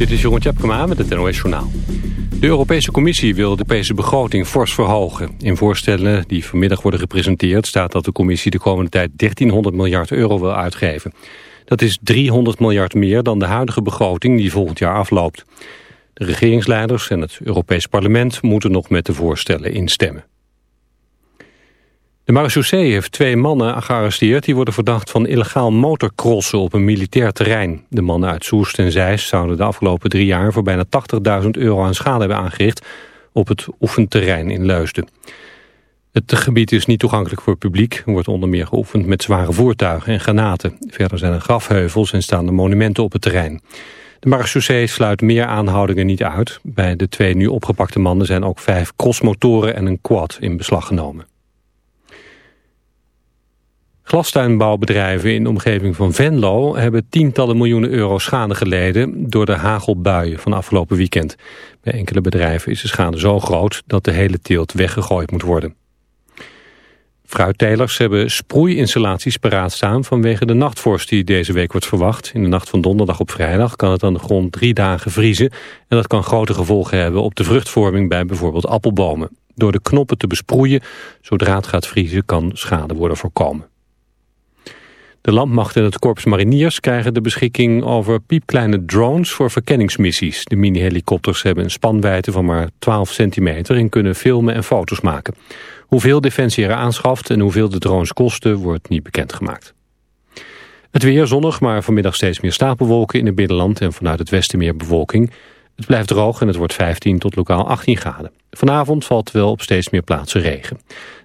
Dit is Jeroen Tjepkema met het NOS Journaal. De Europese Commissie wil de Europese begroting fors verhogen. In voorstellen die vanmiddag worden gepresenteerd... staat dat de Commissie de komende tijd 1300 miljard euro wil uitgeven. Dat is 300 miljard meer dan de huidige begroting die volgend jaar afloopt. De regeringsleiders en het Europees Parlement moeten nog met de voorstellen instemmen. De marechaussee heeft twee mannen gearresteerd... die worden verdacht van illegaal motorcrossen op een militair terrein. De mannen uit Soest en Zeist zouden de afgelopen drie jaar... voor bijna 80.000 euro aan schade hebben aangericht... op het oefenterrein in Leusden. Het gebied is niet toegankelijk voor het publiek. Er wordt onder meer geoefend met zware voertuigen en granaten. Verder zijn er grafheuvels en staan er monumenten op het terrein. De marechaussee sluit meer aanhoudingen niet uit. Bij de twee nu opgepakte mannen zijn ook vijf crossmotoren en een quad in beslag genomen. Glastuinbouwbedrijven in de omgeving van Venlo hebben tientallen miljoenen euro schade geleden door de hagelbuien van afgelopen weekend. Bij enkele bedrijven is de schade zo groot dat de hele teelt weggegooid moet worden. Fruittelers hebben sproeiinstallaties paraat staan vanwege de nachtvorst die deze week wordt verwacht. In de nacht van donderdag op vrijdag kan het aan de grond drie dagen vriezen en dat kan grote gevolgen hebben op de vruchtvorming bij bijvoorbeeld appelbomen. Door de knoppen te besproeien, zodra het gaat vriezen, kan schade worden voorkomen. De landmacht en het korps mariniers krijgen de beschikking over piepkleine drones voor verkenningsmissies. De mini-helikopters hebben een spanwijdte van maar 12 centimeter en kunnen filmen en foto's maken. Hoeveel Defensie er aanschaft en hoeveel de drones kosten wordt niet bekendgemaakt. Het weer zonnig, maar vanmiddag steeds meer stapelwolken in het binnenland en vanuit het westen meer bewolking. Het blijft droog en het wordt 15 tot lokaal 18 graden. Vanavond valt wel op steeds meer plaatsen regen.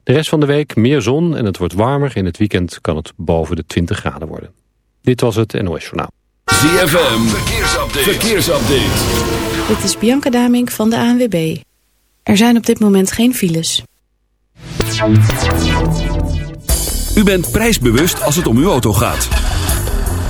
De rest van de week meer zon en het wordt warmer. In het weekend kan het boven de 20 graden worden. Dit was het NOS Journaal. ZFM, verkeersupdate. verkeersupdate. Dit is Bianca Damink van de ANWB. Er zijn op dit moment geen files. U bent prijsbewust als het om uw auto gaat.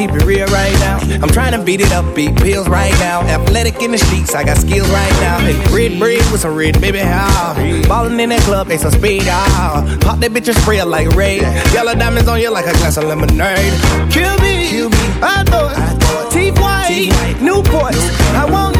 Keep it real right now. I'm trying to beat it up, beat pills right now. Athletic in the streets, I got skills right now. Hey, red bread with some red baby how. Ballin' in that club, they some speed ah. Pop that bitch and spray like Ray. Yellow diamonds on you like a glass of lemonade. Kill me, Kill me. I thought. Teeth white, Newports. I want these light shorts.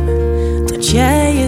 me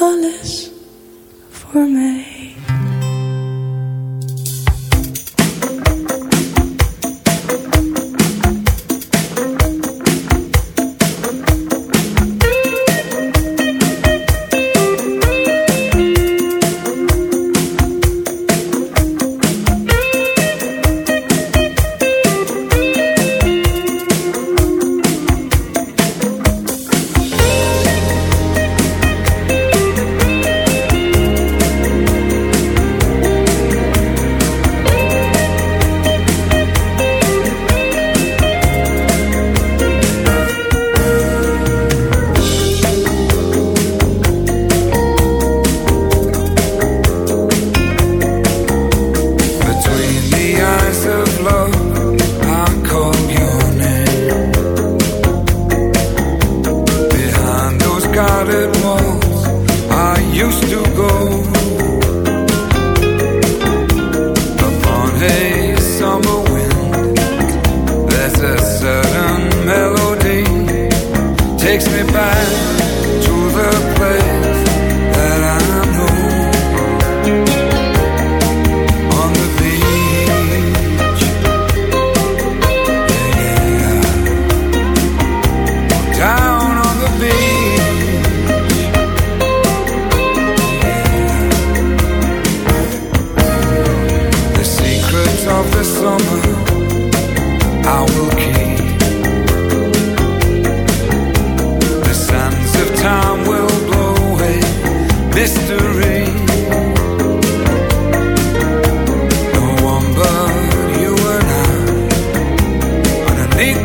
Alles voor mij.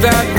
That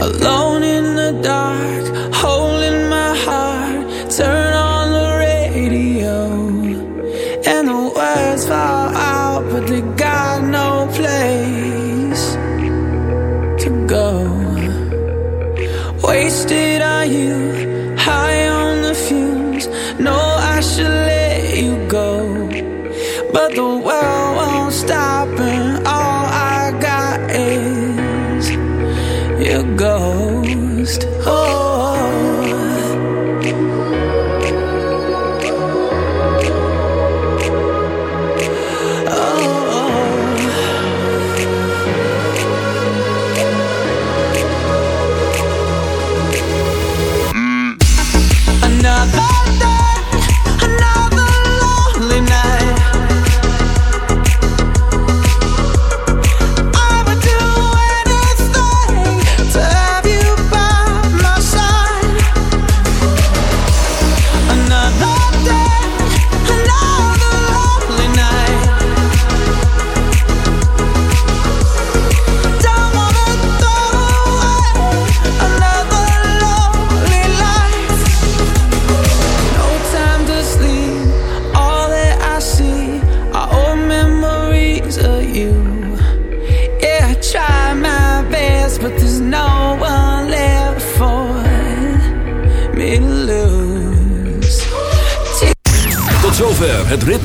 alone in the dark.